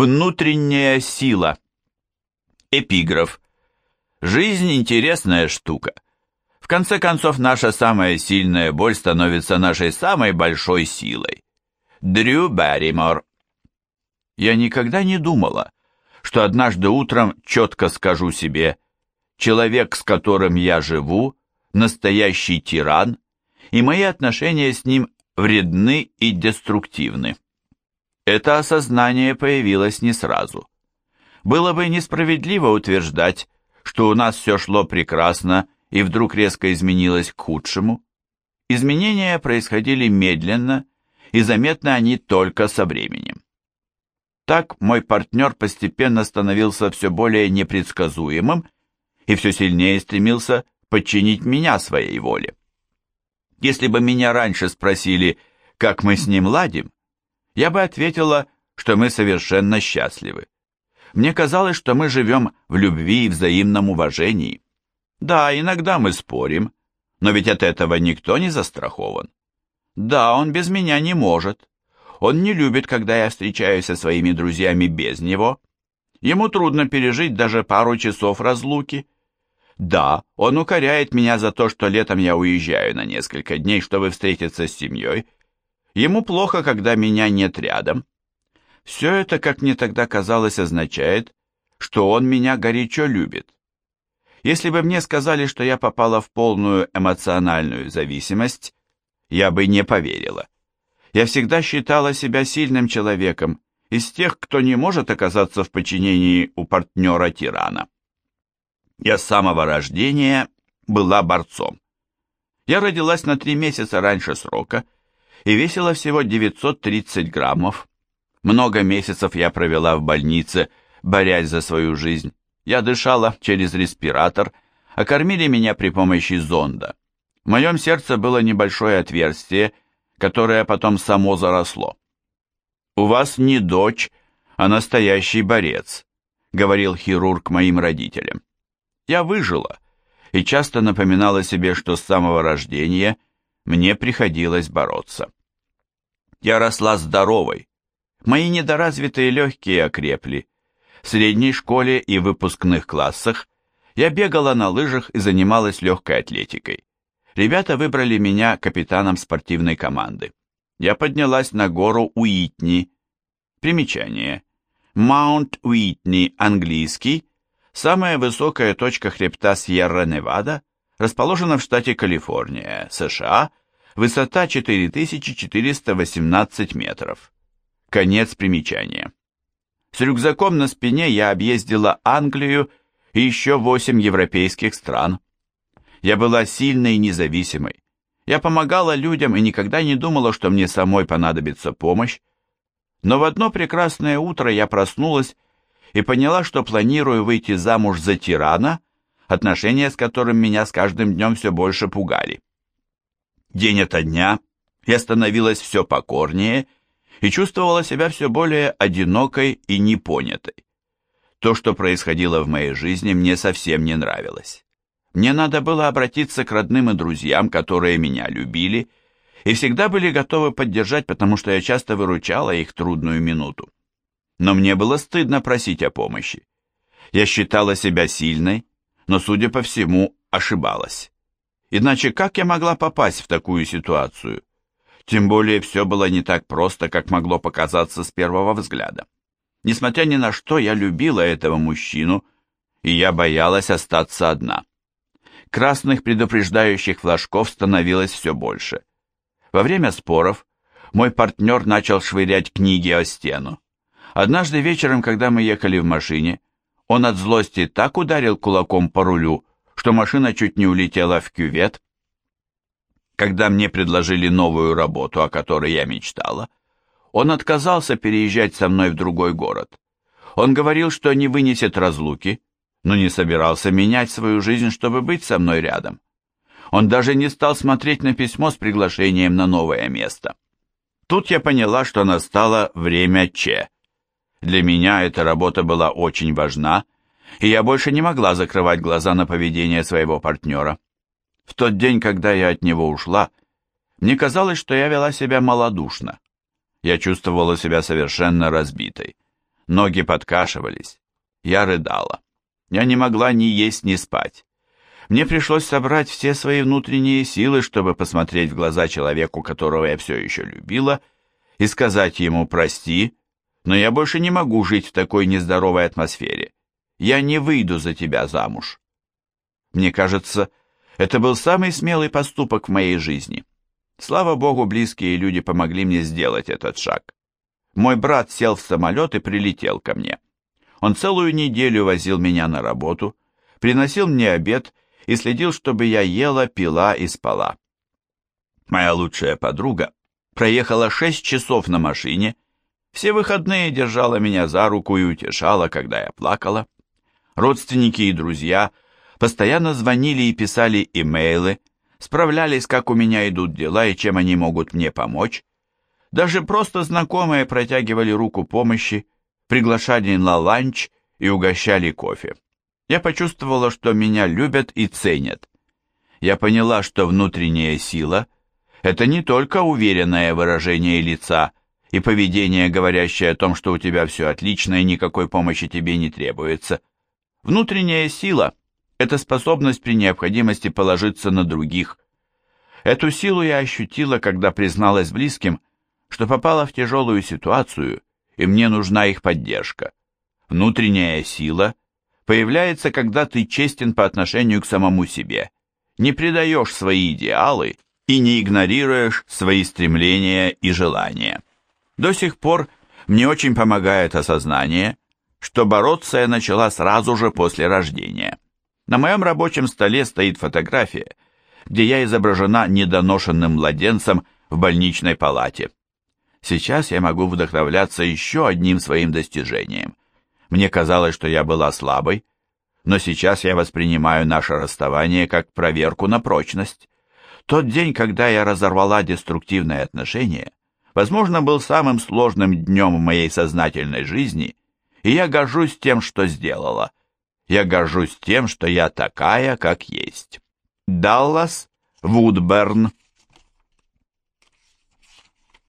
Внутренняя сила. Эпиграф. Жизнь интересная штука. В конце концов, наша самая сильная боль становится нашей самой большой силой. Дрю Барримор. Я никогда не думала, что однажды утром четко скажу себе, человек, с которым я живу, настоящий тиран, и мои отношения с ним вредны и деструктивны. Это осознание появилось не сразу. Было бы несправедливо утверждать, что у нас все шло прекрасно и вдруг резко изменилось к худшему. Изменения происходили медленно, и заметны они только со временем. Так мой партнер постепенно становился все более непредсказуемым и все сильнее стремился подчинить меня своей воле. Если бы меня раньше спросили, как мы с ним ладим, я бы ответила, что мы совершенно счастливы. Мне казалось, что мы живем в любви и взаимном уважении. Да, иногда мы спорим, но ведь от этого никто не застрахован. Да, он без меня не может. Он не любит, когда я встречаюсь со своими друзьями без него. Ему трудно пережить даже пару часов разлуки. Да, он укоряет меня за то, что летом я уезжаю на несколько дней, чтобы встретиться с семьей, Ему плохо, когда меня нет рядом. Все это, как мне тогда казалось, означает, что он меня горячо любит. Если бы мне сказали, что я попала в полную эмоциональную зависимость, я бы не поверила. Я всегда считала себя сильным человеком, из тех, кто не может оказаться в подчинении у партнера-тирана. Я с самого рождения была борцом. Я родилась на три месяца раньше срока и весила всего 930 граммов. Много месяцев я провела в больнице, борясь за свою жизнь. Я дышала через респиратор, а кормили меня при помощи зонда. В моем сердце было небольшое отверстие, которое потом само заросло. «У вас не дочь, а настоящий борец», — говорил хирург моим родителям. Я выжила и часто напоминала себе, что с самого рождения — мне приходилось бороться. Я росла здоровой. Мои недоразвитые легкие окрепли. В средней школе и выпускных классах я бегала на лыжах и занималась легкой атлетикой. Ребята выбрали меня капитаном спортивной команды. Я поднялась на гору Уитни. Примечание. Маунт Уитни, английский, самая высокая точка хребта Сьерра-Невада, расположена в штате Калифорния, США, высота 4418 метров. Конец примечания. С рюкзаком на спине я объездила Англию и еще восемь европейских стран. Я была сильной и независимой. Я помогала людям и никогда не думала, что мне самой понадобится помощь. Но в одно прекрасное утро я проснулась и поняла, что планирую выйти замуж за тирана, отношения с которым меня с каждым днем все больше пугали. День ото дня я становилась все покорнее и чувствовала себя все более одинокой и непонятой. То, что происходило в моей жизни, мне совсем не нравилось. Мне надо было обратиться к родным и друзьям, которые меня любили, и всегда были готовы поддержать, потому что я часто выручала их трудную минуту. Но мне было стыдно просить о помощи. Я считала себя сильной, но, судя по всему, ошибалась. Иначе как я могла попасть в такую ситуацию? Тем более все было не так просто, как могло показаться с первого взгляда. Несмотря ни на что, я любила этого мужчину, и я боялась остаться одна. Красных предупреждающих флажков становилось все больше. Во время споров мой партнер начал швырять книги о стену. Однажды вечером, когда мы ехали в машине, он от злости так ударил кулаком по рулю, что машина чуть не улетела в кювет. Когда мне предложили новую работу, о которой я мечтала, он отказался переезжать со мной в другой город. Он говорил, что не вынесет разлуки, но не собирался менять свою жизнь, чтобы быть со мной рядом. Он даже не стал смотреть на письмо с приглашением на новое место. Тут я поняла, что настало время Че. Для меня эта работа была очень важна, и я больше не могла закрывать глаза на поведение своего партнера. В тот день, когда я от него ушла, мне казалось, что я вела себя малодушно. Я чувствовала себя совершенно разбитой. Ноги подкашивались. Я рыдала. Я не могла ни есть, ни спать. Мне пришлось собрать все свои внутренние силы, чтобы посмотреть в глаза человеку, которого я все еще любила, и сказать ему «прости», но я больше не могу жить в такой нездоровой атмосфере. Я не выйду за тебя замуж. Мне кажется, это был самый смелый поступок в моей жизни. Слава богу, близкие люди помогли мне сделать этот шаг. Мой брат сел в самолет и прилетел ко мне. Он целую неделю возил меня на работу, приносил мне обед и следил, чтобы я ела, пила и спала. Моя лучшая подруга проехала шесть часов на машине, все выходные держала меня за руку и утешала, когда я плакала. Родственники и друзья постоянно звонили и писали имейлы, справлялись, как у меня идут дела и чем они могут мне помочь. Даже просто знакомые протягивали руку помощи, приглашали на ланч и угощали кофе. Я почувствовала, что меня любят и ценят. Я поняла, что внутренняя сила – это не только уверенное выражение лица и поведение, говорящее о том, что у тебя все отлично и никакой помощи тебе не требуется. Внутренняя сила – это способность при необходимости положиться на других. Эту силу я ощутила, когда призналась близким, что попала в тяжелую ситуацию, и мне нужна их поддержка. Внутренняя сила – появляется, когда ты честен по отношению к самому себе, не предаешь свои идеалы и не игнорируешь свои стремления и желания. До сих пор мне очень помогает осознание, что бороться я начала сразу же после рождения. На моем рабочем столе стоит фотография, где я изображена недоношенным младенцем в больничной палате. Сейчас я могу вдохновляться еще одним своим достижением – мне казалось, что я была слабой, но сейчас я воспринимаю наше расставание как проверку на прочность. Тот день, когда я разорвала деструктивные отношения, возможно, был самым сложным днем в моей сознательной жизни, и я горжусь тем, что сделала. Я горжусь тем, что я такая, как есть. Даллас Вудберн